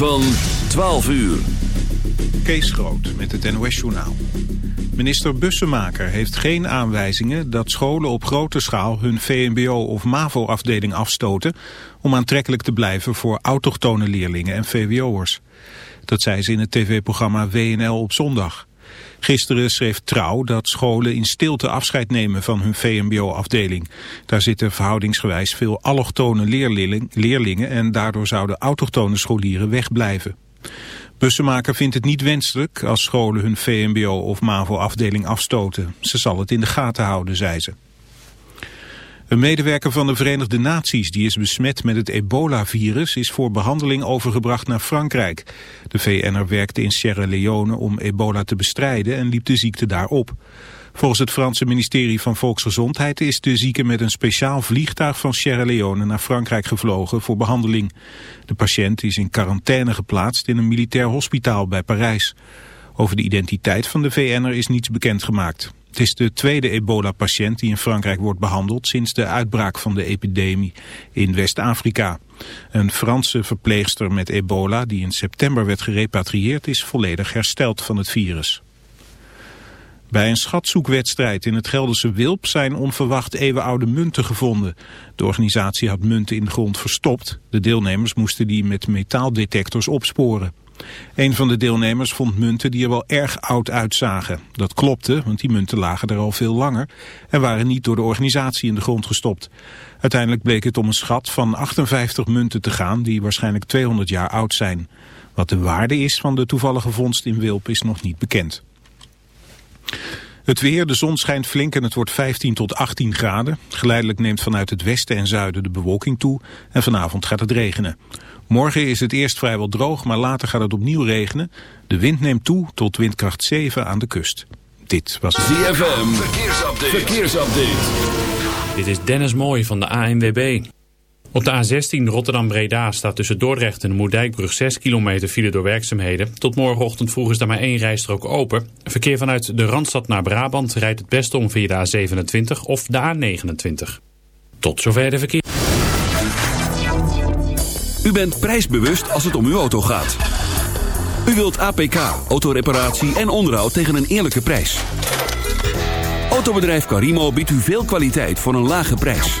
van 12 uur. Kees Groot met het NOS-journaal. Minister Bussemaker heeft geen aanwijzingen dat scholen op grote schaal hun VMBO- of MAVO-afdeling afstoten om aantrekkelijk te blijven voor autochtone leerlingen en VWO'ers. Dat zei ze in het tv-programma WNL op zondag. Gisteren schreef Trouw dat scholen in stilte afscheid nemen van hun VMBO-afdeling. Daar zitten verhoudingsgewijs veel allochtone leerlingen en daardoor zouden autochtone scholieren wegblijven. Bussenmaker vindt het niet wenselijk als scholen hun VMBO of MAVO-afdeling afstoten. Ze zal het in de gaten houden, zei ze. Een medewerker van de Verenigde Naties die is besmet met het ebola-virus is voor behandeling overgebracht naar Frankrijk. De VN'er werkte in Sierra Leone om ebola te bestrijden en liep de ziekte daar op. Volgens het Franse ministerie van Volksgezondheid is de zieke met een speciaal vliegtuig van Sierra Leone naar Frankrijk gevlogen voor behandeling. De patiënt is in quarantaine geplaatst in een militair hospitaal bij Parijs. Over de identiteit van de VN'er is niets bekendgemaakt. Het is de tweede ebola-patiënt die in Frankrijk wordt behandeld sinds de uitbraak van de epidemie in West-Afrika. Een Franse verpleegster met ebola die in september werd gerepatrieerd is volledig hersteld van het virus. Bij een schatzoekwedstrijd in het Gelderse Wilp zijn onverwacht eeuwenoude munten gevonden. De organisatie had munten in de grond verstopt. De deelnemers moesten die met metaaldetectors opsporen. Een van de deelnemers vond munten die er wel erg oud uitzagen. Dat klopte, want die munten lagen er al veel langer en waren niet door de organisatie in de grond gestopt. Uiteindelijk bleek het om een schat van 58 munten te gaan die waarschijnlijk 200 jaar oud zijn. Wat de waarde is van de toevallige vondst in Wilp is nog niet bekend. Het weer, de zon schijnt flink en het wordt 15 tot 18 graden. Geleidelijk neemt vanuit het westen en zuiden de bewolking toe en vanavond gaat het regenen. Morgen is het eerst vrijwel droog, maar later gaat het opnieuw regenen. De wind neemt toe tot windkracht 7 aan de kust. Dit was het ZFM, verkeersupdate. verkeersupdate. Dit is Dennis Mooij van de ANWB. Op de A16 Rotterdam-Breda staat tussen Dordrecht en de Moerdijkbrug 6 kilometer file door werkzaamheden. Tot morgenochtend vroeg is daar maar één rijstrook open. Verkeer vanuit de Randstad naar Brabant rijdt het beste om via de A27 of de A29. Tot zover de verkeer. U bent prijsbewust als het om uw auto gaat. U wilt APK, autoreparatie en onderhoud tegen een eerlijke prijs. Autobedrijf Carimo biedt u veel kwaliteit voor een lage prijs.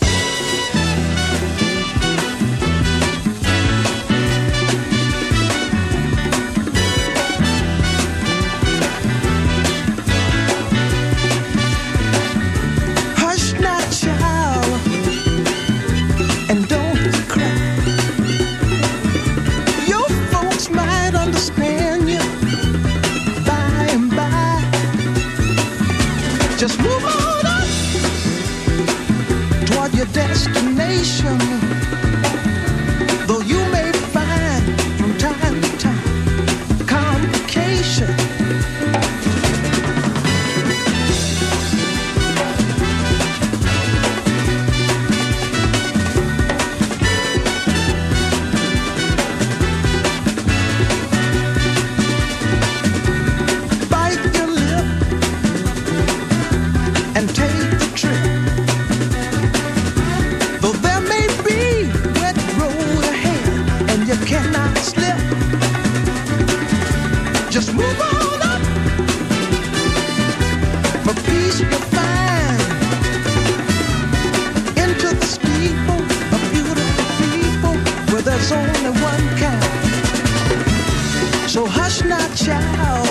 not child.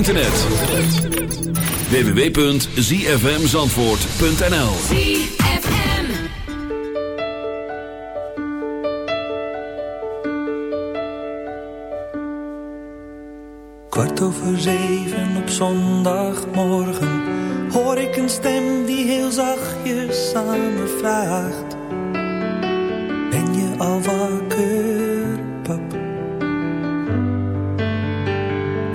internet. www.zfmzandvoort.nl ZFM. Kwart over zeven op zondagmorgen hoor ik een stem die heel zachtjes aan me vraagt: Ben je al wakker,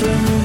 Russian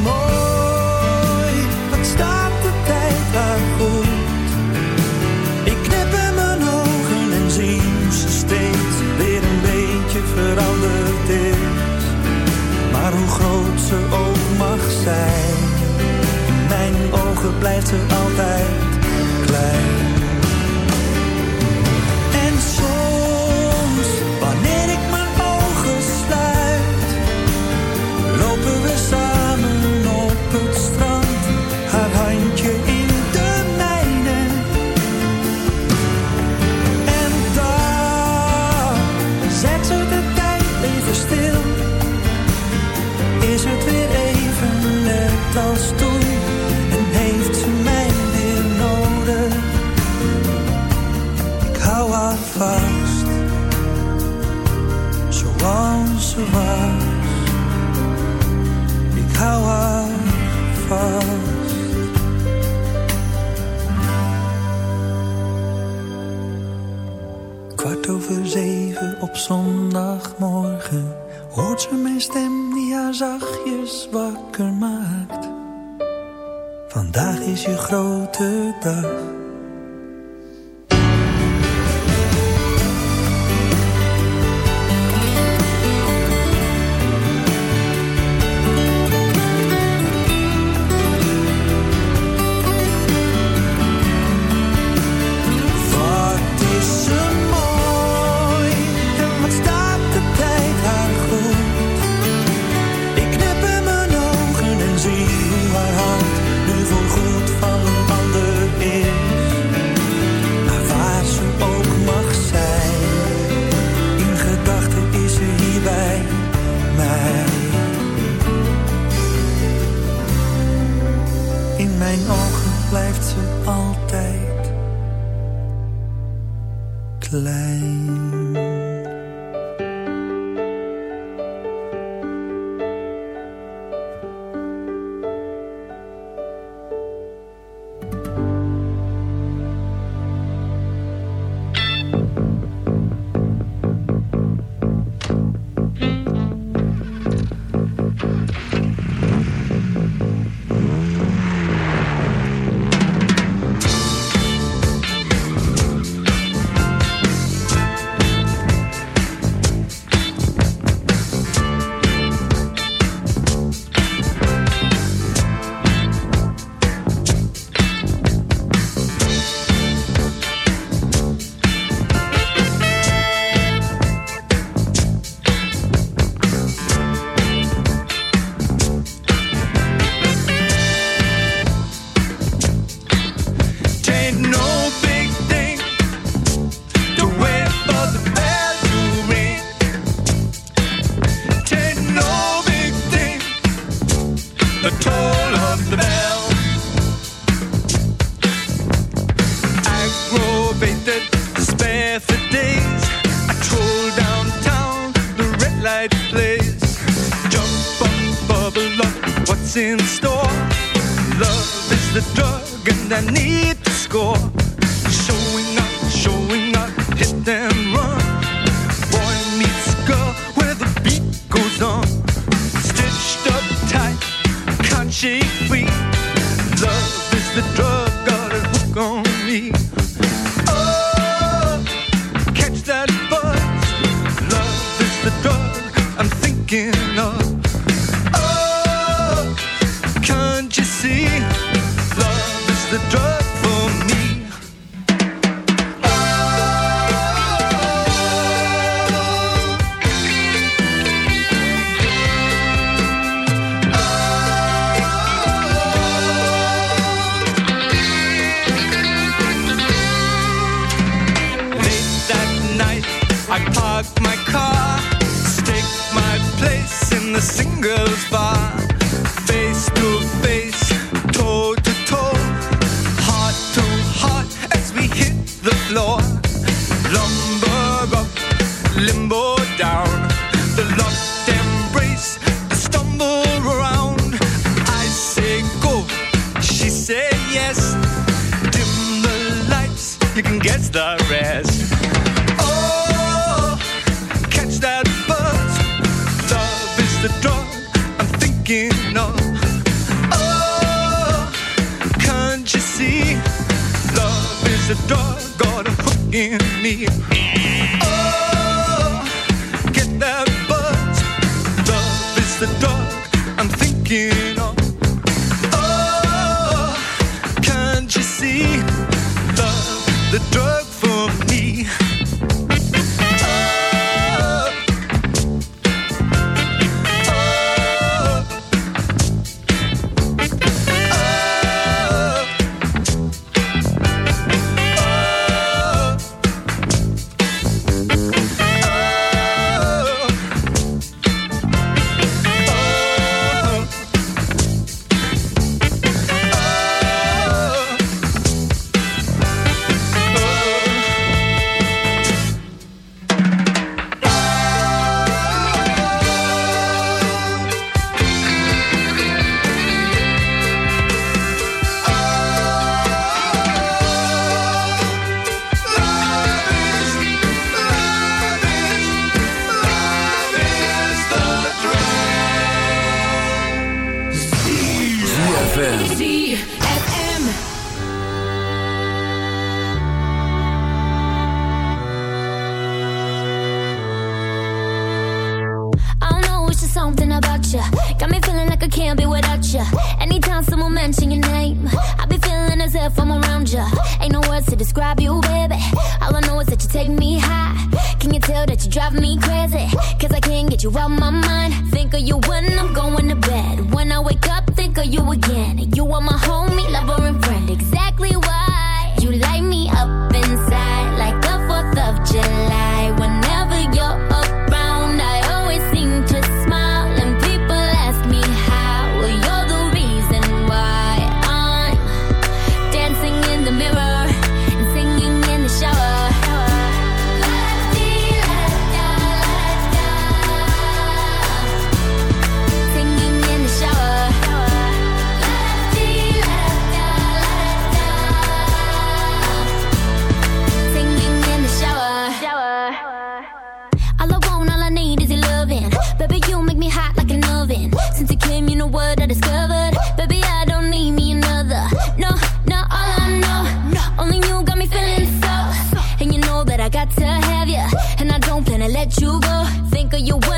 you will.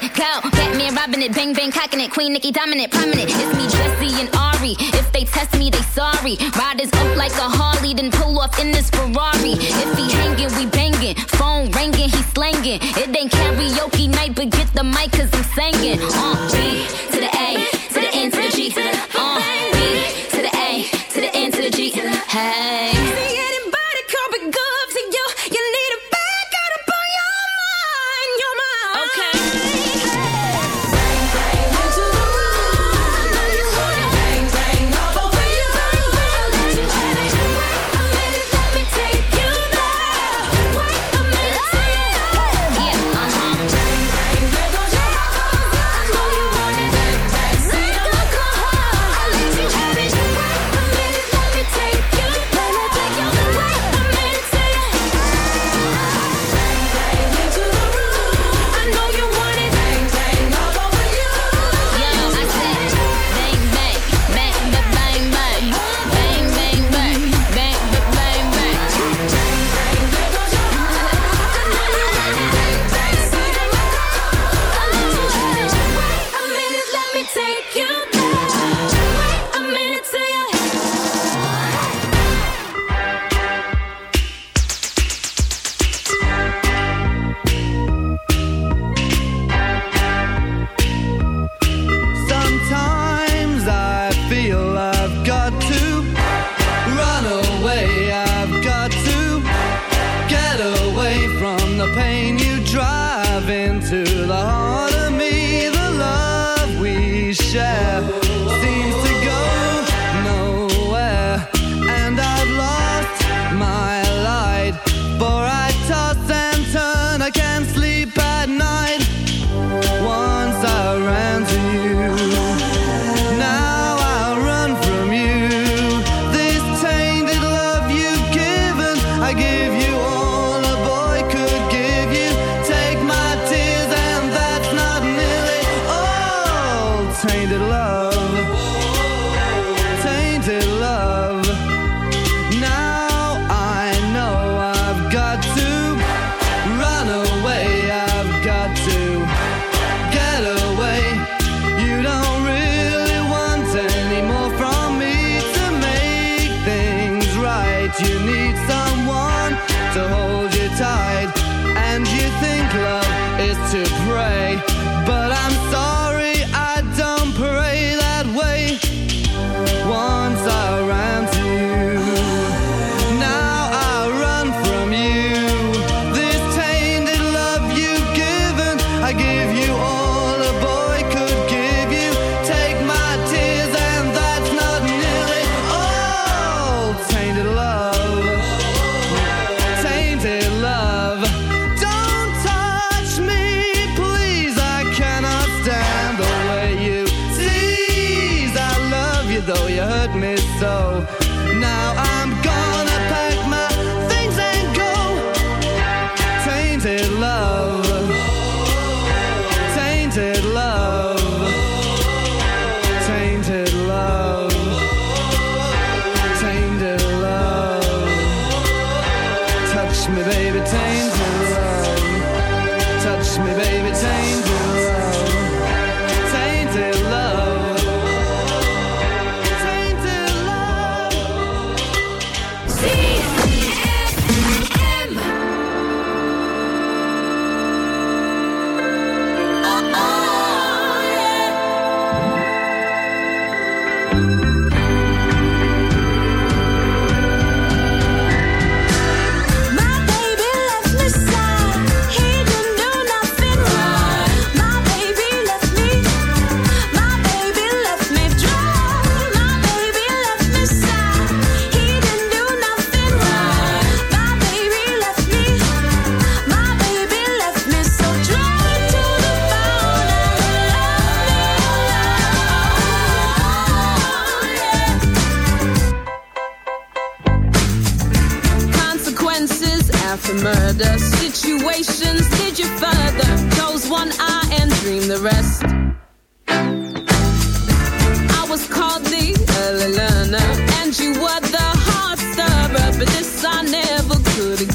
gotta go.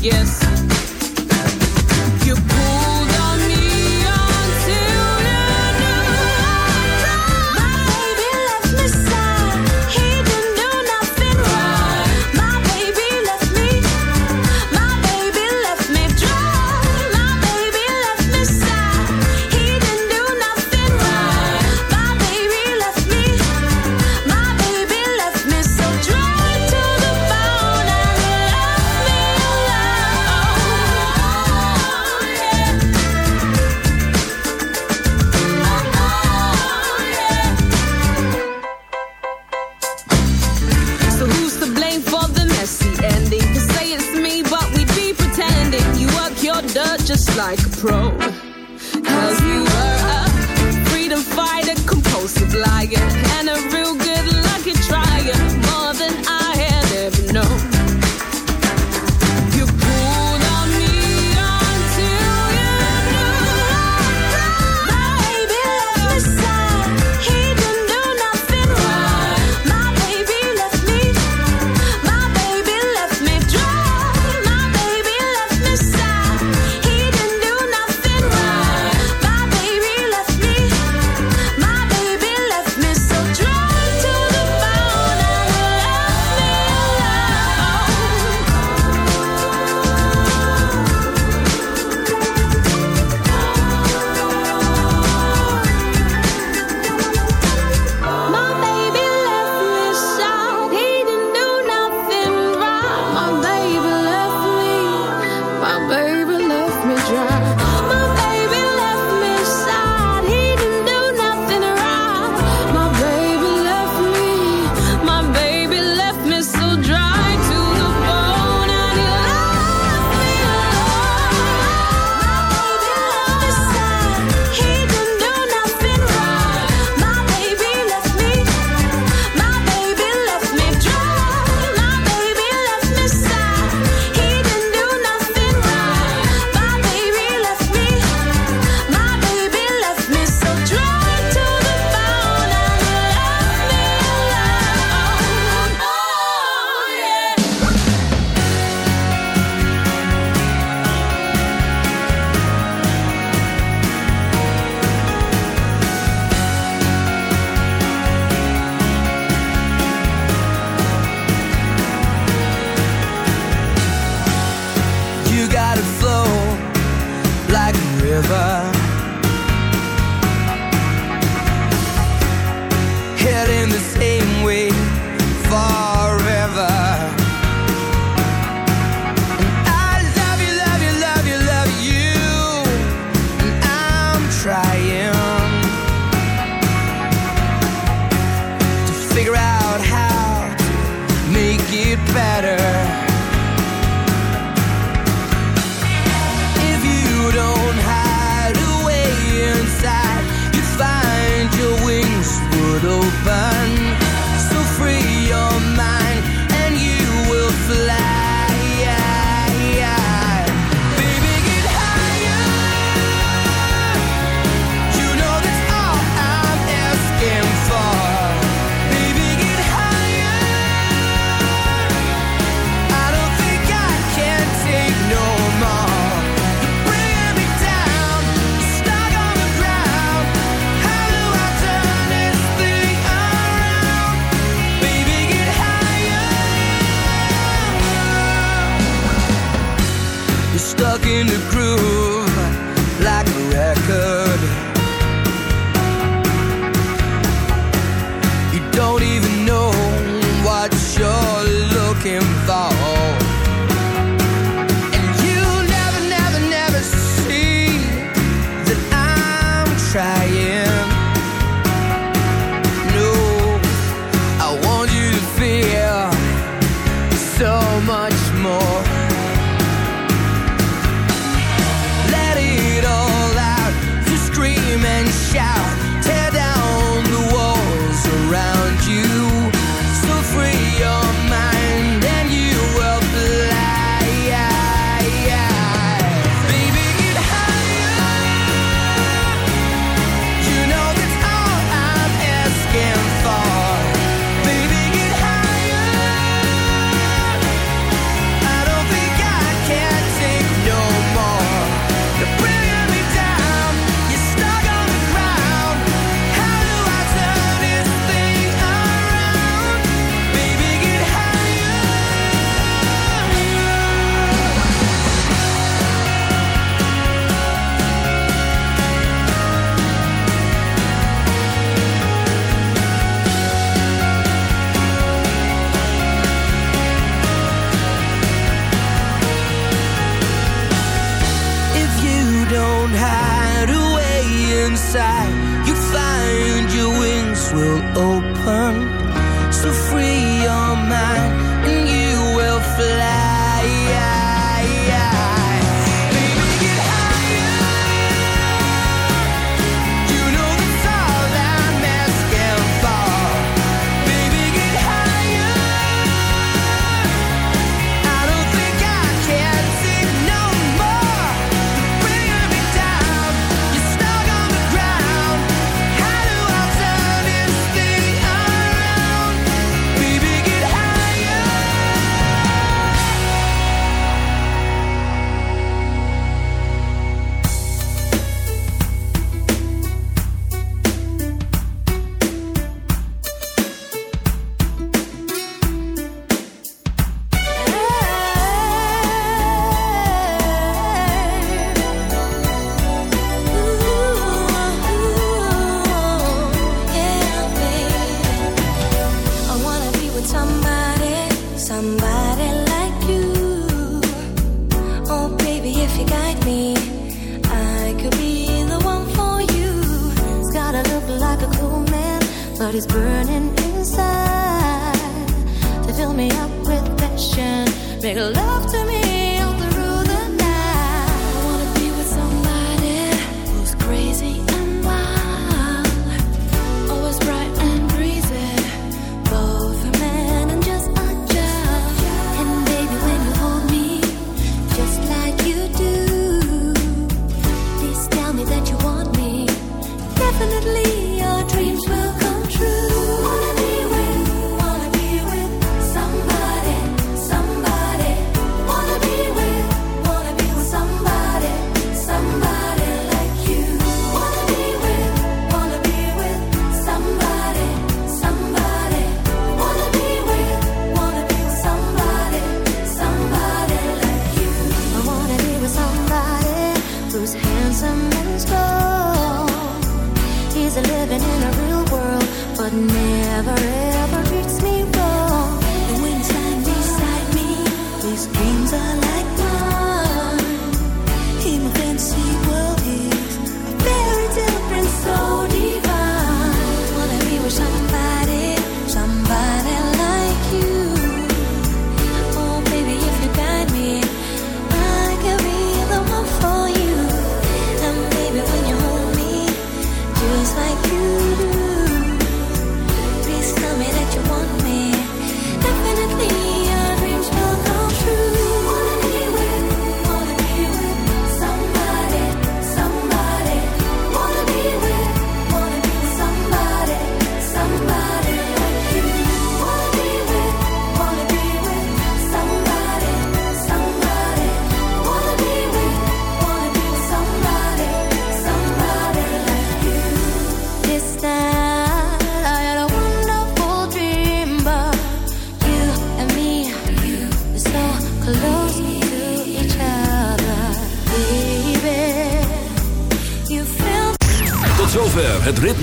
guess. don't hide away inside. You find your wings will open. So free your mind and you will fly.